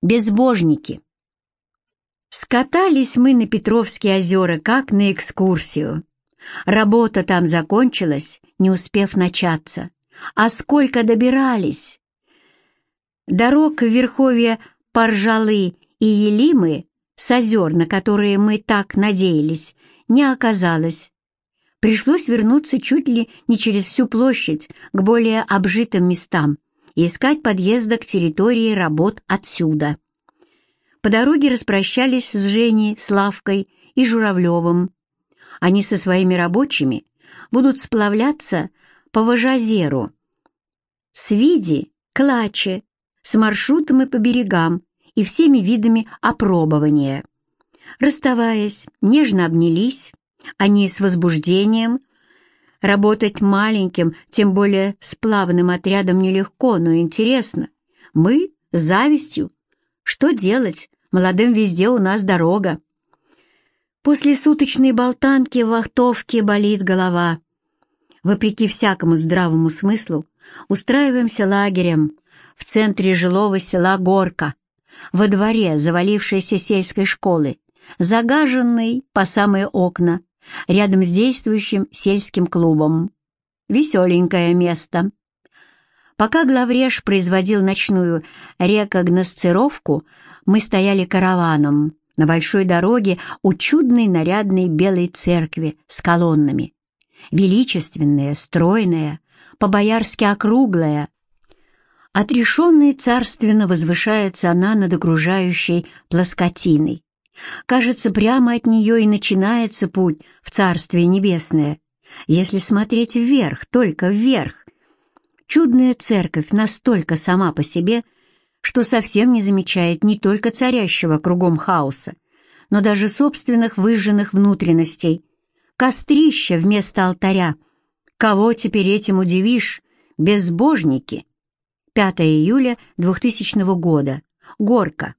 Безбожники. Скатались мы на Петровские озера, как на экскурсию. Работа там закончилась, не успев начаться. А сколько добирались! Дорог в Верховье Поржалы и Елимы с озер, на которые мы так надеялись, не оказалось. Пришлось вернуться чуть ли не через всю площадь к более обжитым местам и искать подъезда к территории работ отсюда. По дороге распрощались с Женей, Славкой и Журавлевым. Они со своими рабочими будут сплавляться по Важазеру, с Види, Клаче, с маршрутом и по берегам и всеми видами опробования. Расставаясь, нежно обнялись, они с возбуждением. Работать маленьким, тем более сплавным отрядом нелегко, но интересно. Мы с завистью. Что делать? Молодым везде у нас дорога. После суточной болтанки в вахтовке болит голова. Вопреки всякому здравому смыслу, устраиваемся лагерем в центре жилого села Горка, во дворе завалившейся сельской школы, загаженной по самые окна, рядом с действующим сельским клубом. Веселенькое место. Пока главреж производил ночную рекогносцировку, мы стояли караваном на большой дороге у чудной нарядной белой церкви с колоннами. Величественная, стройная, по-боярски округлая. Отрешенной царственно возвышается она над окружающей плоскотиной. Кажется, прямо от нее и начинается путь в Царствие Небесное, если смотреть вверх, только вверх. Чудная церковь настолько сама по себе, что совсем не замечает не только царящего кругом хаоса, но даже собственных выжженных внутренностей. Кострища вместо алтаря. Кого теперь этим удивишь? Безбожники. 5 июля 2000 года. Горка.